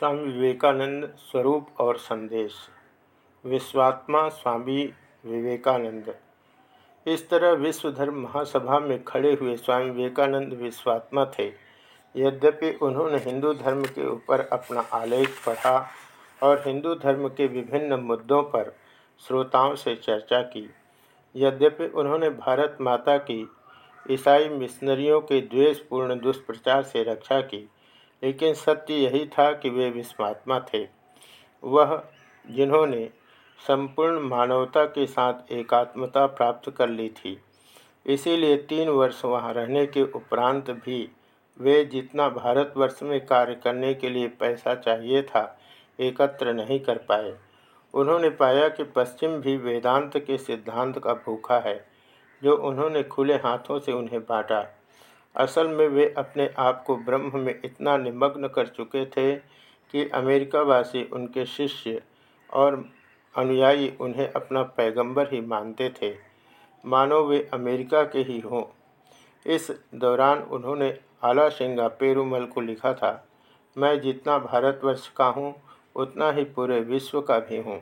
स्वामी विवेकानंद स्वरूप और संदेश। विश्वात्मा स्वामी विवेकानंद। इस तरह विश्व धर्म महासभा में खड़े हुए स्वामी विवेकानंद विश्वात्मा थे। यद्यपि उन्होंने हिंदू धर्म के ऊपर अपना आलेख पढ़ा और हिंदू धर्म के विभिन्न मुद्दों पर श्रोताओं से चर्चा की, यद्यपि उन्होंने भारत माता की ईसाई मिशनरियों के द्वेषपूर्ण दुष्प्रचार से रक्षा की लेकिन सत्य यही था कि वे विश्वात्मा थे। वह, जिन्होंने संपूर्ण मानवता के साथ एकात्मता प्राप्त कर ली थी, इसीलिए तीन वर्ष वहाँ रहने के उपरांत भी वे जितना भारतवर्ष में कार्य करने के लिए पैसा चाहिए था, एकत्र नहीं कर पाए। उन्होंने पाया कि पश्चिम भी वेदांत के सिद्धांत का भूखा है, जो उन्होंने खुले हाथों से उन्हें बांटा। असल में वे अपने आप को ब्रह्म में इतना निमग्न कर चुके थे कि अमेरिकावासी उनके शिष्य और अनुयायी उन्हें अपना पैगंबर ही मानते थे। मानो वे अमेरिका के ही हों। इस दौरान उन्होंने आला सिंगा पेरूमल को लिखा था, मैं जितना भारतवर्ष का हूँ, उतना ही पूरे विश्व का भी हूँ।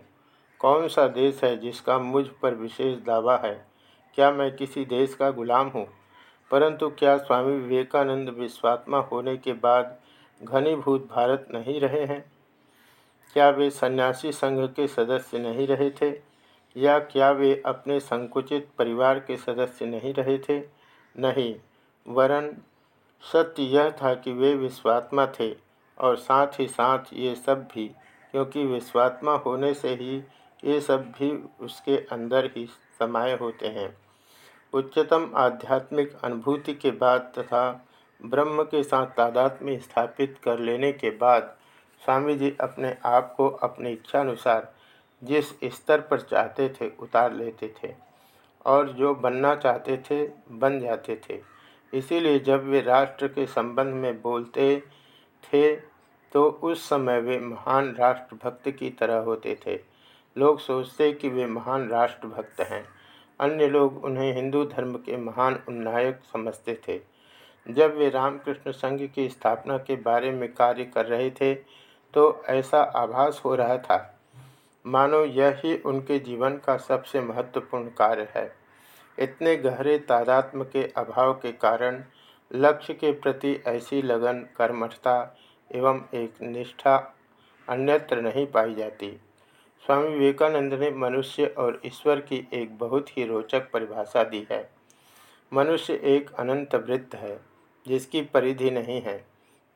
कौन सा देश है जिसका मुझ पर विशेष दावा है? क्या मैं किसी देश का गुलाम हूँ? परंतु क्या स्वामी विवेकानंद विश्वात्मा होने के बाद घनीभूत भारत नहीं रहे हैं? क्या वे सन्यासी संघ के सदस्य नहीं रहे थे? या क्या वे अपने संकुचित परिवार के सदस्य नहीं रहे थे? नहीं। वरन सत्य यह था कि वे विश्वात्मा थे और साथ ही साथ ये सब भी, क्योंकि विश्वात्मा होने से ही ये सब भी उसके अंदर ही समाये होते हैं। उच्चतम आध्यात्मिक अनुभूति के बाद तथा ब्रह्म के साथ तादात्म्य स्थापित कर लेने के बाद स्वामी जी अपने आप को अपनी इच्छानुसार जिस स्तर पर चाहते थे उतार लेते थे और जो बनना चाहते थे बन जाते थे। इसीलिए जब वे राष्ट्र के संबंध में बोलते थे तो उस समय वे महान राष्ट्रभक्त की तरह होते थे। लोग सोचते कि वे महान राष्ट्रभक्त हैं। अन्य लोग उन्हें हिंदू धर्म के महान उन्नायक समझते थे। जब वे रामकृष्ण संघ की स्थापना के बारे में कार्य कर रहे थे तो ऐसा आभास हो रहा था। मानो यह ही उनके जीवन का सबसे महत्वपूर्ण कार्य है। इतने गहरे तादात्म के अभाव के कारण लक्ष्य के प्रति ऐसी लगन, कर्मठता एवं एक निष्ठा अन्यत्र नहीं पाई जाती। स्वामी विवेकानंद ने मनुष्य और ईश्वर की एक बहुत ही रोचक परिभाषा दी है। मनुष्य एक अनंत वृत्त है, जिसकी परिधि नहीं है,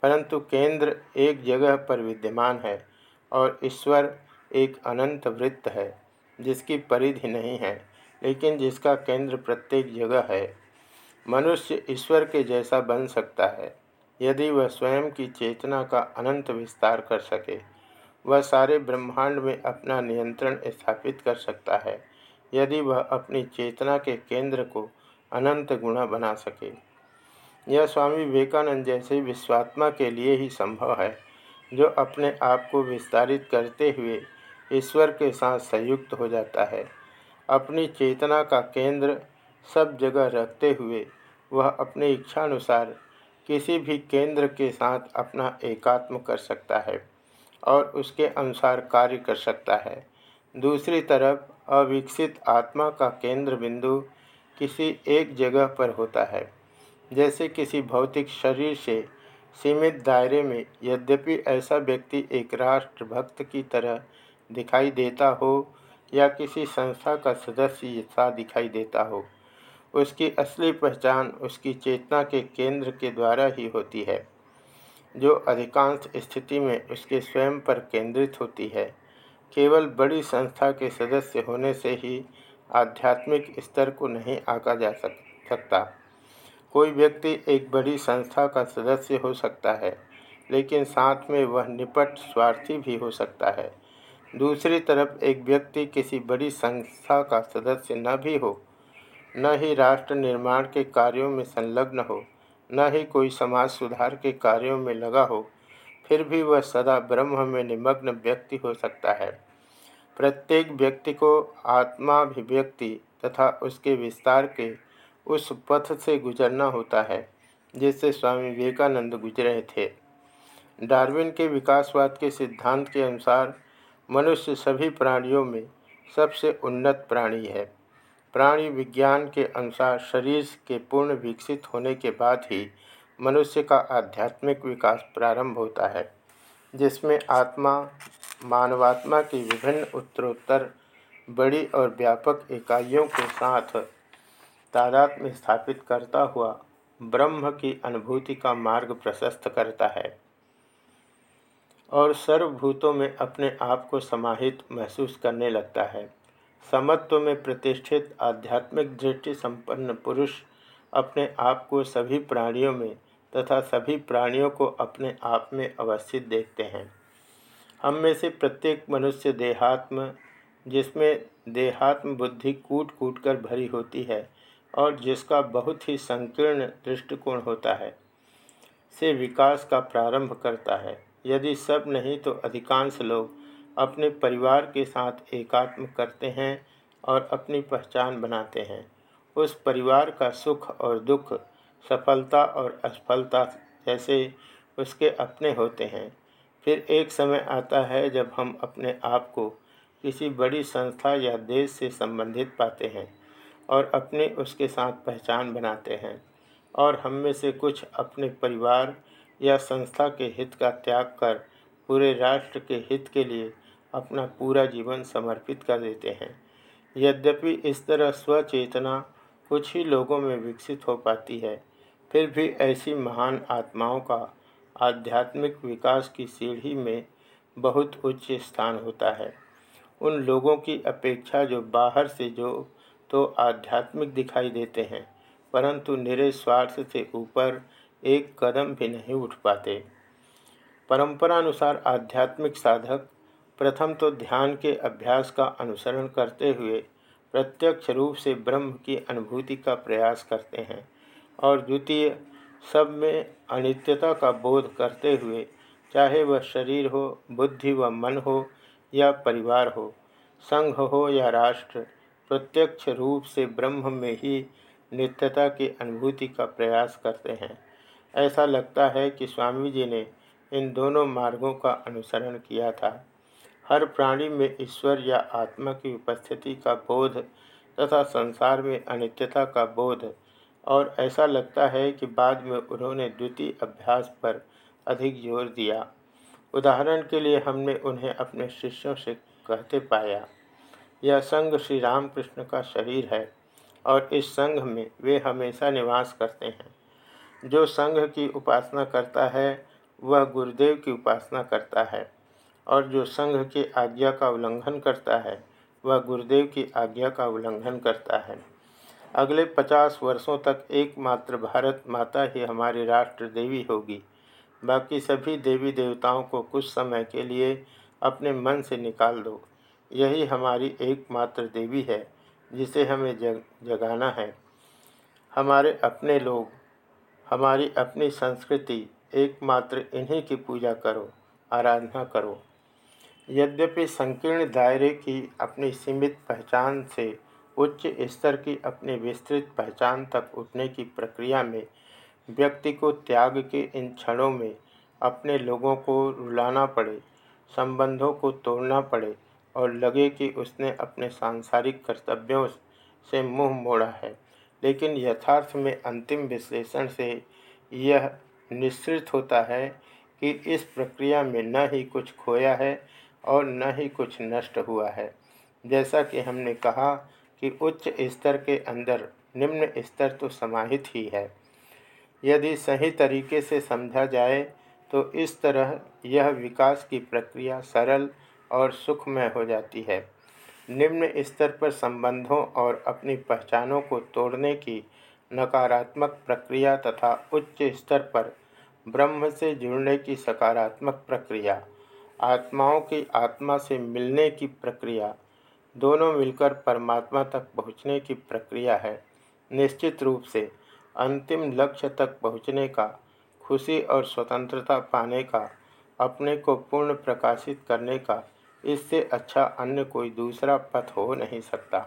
परंतु केंद्र एक जगह पर विद्यमान है और ईश्वर एक अनंत वृत्त है, जिसकी परिधि नहीं है, लेकिन जिसका केंद्र प्रत्येक जगह है। मनुष्य ईश्वर के जैसा बन सकता है, यदि वह स्वयं की चेतना का अनंत विस्तार कर सके। वह सारे ब्रह्मांड में अपना नियंत्रण स्थापित कर सकता है, यदि वह अपनी चेतना के केंद्र को अनंत गुणा बना सके। यह स्वामी विवेकानंद जैसे विश्वात्मा के लिए ही संभव है, जो अपने आप को विस्तारित करते हुए ईश्वर के साथ संयुक्त हो जाता है। अपनी चेतना का केंद्र सब जगह रखते हुए वह अपनी इच्छानुसार किसी भी केंद्र के साथ अपना एकात्म कर सकता है। और उसके अनुसार कार्य कर सकता है। दूसरी तरफ़, अविकसित आत्मा का केंद्र बिंदु किसी एक जगह पर होता है। जैसे किसी भौतिक शरीर से सीमित दायरे में यद्यपि ऐसा व्यक्ति एक राष्ट्रभक्त की तरह दिखाई देता हो या किसी संस्था का सदस्य सा दिखाई देता हो, उसकी असली पहचान उसकी चेतना के केंद्र के द्वारा ही होती है। जो अधिकांश स्थिति में उसके स्वयं पर केंद्रित होती है, केवल बड़ी संस्था के सदस्य होने से ही आध्यात्मिक स्तर को नहीं आका जा सक, सकता। कोई व्यक्ति एक बड़ी संस्था का सदस्य हो सकता है, लेकिन साथ में वह निपट स्वार्थी भी हो सकता है। दूसरी तरफ़, एक व्यक्ति किसी बड़ी संस्था का सदस्य न भी हो, न ही राष्ट्र निर्माण के कार्यों में संलग्न हो। न ही कोई समाज सुधार के कार्यों में लगा हो, फिर भी वह सदा ब्रह्म में निमग्न व्यक्ति हो सकता है। प्रत्येक व्यक्ति को आत्माभिव्यक्ति तथा उसके विस्तार के उस पथ से गुजरना होता है, जिससे स्वामी विवेकानंद गुजरे थे। डार्विन के विकासवाद के सिद्धांत के अनुसार, मनुष्य सभी प्राणियों में सबसे उन्नत प्राणी है। प्राणी विज्ञान के अनुसार शरीर के पूर्ण विकसित होने के बाद ही मनुष्य का आध्यात्मिक विकास प्रारंभ होता है, जिसमें आत्मा, मानवात्मा की विभिन्न उत्तरोत्तर, बड़ी और व्यापक इकाइयों के साथ तादाद में स्थापित करता हुआ ब्रह्म की अनुभूति का मार्ग प्रशस्त करता है और सर्वभूतों में अपने आप को समाहित महसूस करने लगता है। समत्व में प्रतिष्ठित आध्यात्मिक दृष्टि संपन्न पुरुष अपने आप को सभी प्राणियों में तथा सभी प्राणियों को अपने आप में अवस्थित देखते हैं। हम में से प्रत्येक मनुष्य देहात्म, जिसमें देहात्म बुद्धि कूट कूट कर भरी होती है और जिसका बहुत ही संकीर्ण दृष्टिकोण होता है, से विकास का प्रारंभ करता है। यदि सब नहीं तो अधिकांश लोग अपने परिवार के साथ एकात्म करते हैं और अपनी पहचान बनाते हैं। उस परिवार का सुख और दुख, सफलता और असफलता जैसे उसके अपने होते हैं। फिर एक समय आता है जब हम अपने आप को किसी बड़ी संस्था या देश से संबंधित पाते हैं और अपने उसके साथ पहचान बनाते हैं और हम में से कुछ अपने परिवार या संस्था के हित का त्याग कर पूरे राष्ट्र के हित के लिए अपना पूरा जीवन समर्पित कर देते हैं। यद्यपि इस तरह स्वचेतना कुछ ही लोगों में विकसित हो पाती है, फिर भी ऐसी महान आत्माओं का आध्यात्मिक विकास की सीढ़ी में बहुत उच्च स्थान होता है। उन लोगों की अपेक्षा जो बाहर से जो तो आध्यात्मिक दिखाई देते हैं, परंतु निरे स्वार्थ से ऊपर एक कदम भी नहीं उठ पाते। परंपरानुसार आध्यात्मिक साधक प्रथम तो ध्यान के अभ्यास का अनुसरण करते हुए प्रत्यक्ष रूप से ब्रह्म की अनुभूति का प्रयास करते हैं और द्वितीय, सब में अनित्यता का बोध करते हुए, चाहे वह शरीर हो, बुद्धि व मन हो या परिवार हो, संघ हो या राष्ट्र, प्रत्यक्ष रूप से ब्रह्म में ही नित्यता की अनुभूति का प्रयास करते हैं। ऐसा लगता है कि स्वामी जी ने इन दोनों मार्गों का अनुसरण किया था। हर प्राणी में ईश्वर या आत्मा की उपस्थिति का बोध तथा संसार में अनित्यता का बोध। और ऐसा लगता है कि बाद में उन्होंने द्वितीय अभ्यास पर अधिक ज़ोर दिया। उदाहरण के लिए हमने उन्हें अपने शिष्यों से कहते पाया, यह संघ श्री रामकृष्ण का शरीर है और इस संघ में वे हमेशा निवास करते हैं। जो संघ की उपासना करता है, वह गुरुदेव की उपासना करता है। और जो संघ की आज्ञा का उल्लंघन करता है, वह गुरुदेव की आज्ञा का उल्लंघन करता है। अगले पचास वर्षों तक एकमात्र भारत माता ही हमारी राष्ट्र देवी होगी। बाकी सभी देवी देवताओं को कुछ समय के लिए अपने मन से निकाल दो। यही हमारी एकमात्र देवी है, जिसे हमें जग, जगाना है। हमारे अपने लोग, हमारी अपनी संस्कृति, एकमात्र इन्हीं की पूजा करो, आराधना करो। यद्यपि संकीर्ण दायरे की अपनी सीमित पहचान से उच्च स्तर की अपनी विस्तृत पहचान तक उठने की प्रक्रिया में व्यक्ति को त्याग के इन क्षणों में अपने लोगों को रुलाना पड़े, संबंधों को तोड़ना पड़े और लगे कि उसने अपने सांसारिक कर्तव्यों से मुँह मोड़ा है। लेकिन यथार्थ में अंतिम विश्लेषण से यह निश्चित होता है कि इस प्रक्रिया में न ही कुछ खोया है और न ही कुछ नष्ट हुआ है। जैसा कि हमने कहा कि उच्च स्तर के अंदर निम्न स्तर तो समाहित ही है। यदि सही तरीके से समझा जाए तो इस तरह यह विकास की प्रक्रिया सरल और सुखमय हो जाती है। निम्न स्तर पर संबंधों और अपनी पहचानों को तोड़ने की नकारात्मक प्रक्रिया तथा उच्च स्तर पर ब्रह्म से जुड़ने की सकारात्मक प्रक्रिया। आत्माओं की आत्मा से मिलने की प्रक्रिया, दोनों मिलकर परमात्मा तक पहुँचने की प्रक्रिया है, निश्चित रूप से अंतिम लक्ष्य तक पहुँचने का, खुशी और स्वतंत्रता पाने का, अपने को पूर्ण प्रकाशित करने का, इससे अच्छा अन्य कोई दूसरा पथ हो नहीं सकता।